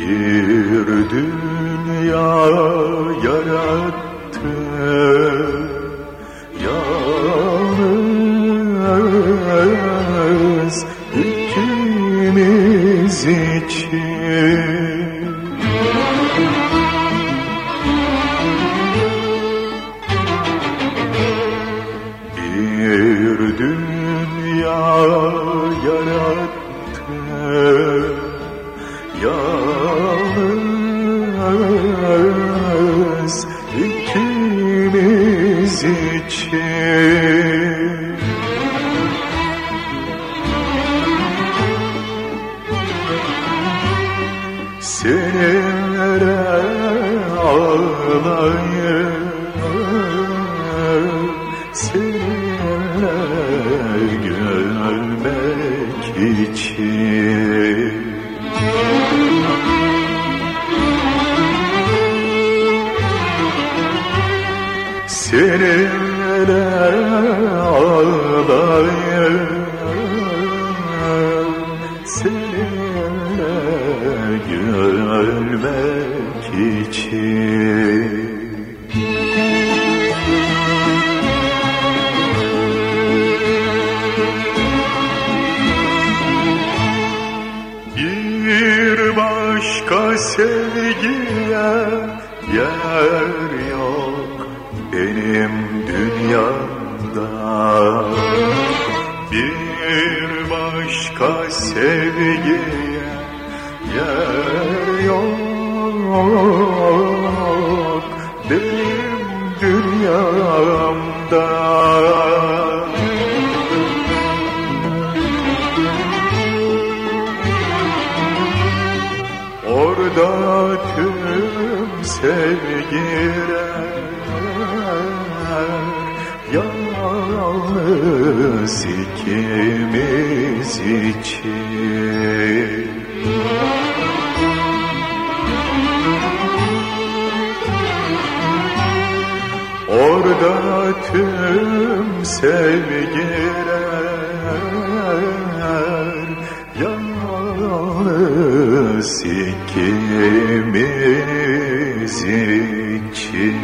Bir dünya yarattı. Yalnız ikimiz için ikimiz için. Seninle ağlayıp Seninle gülmek için Seninle ağlayıp Seninle gülmek için Bir başka sevgiye yer yok benim dünyamda Bir başka sevgiye yer yok. Benim dünyamda Orada tüm sevgiler Yalnız ikimiz için. Orada tüm sevgiler Yalnız ikimiz için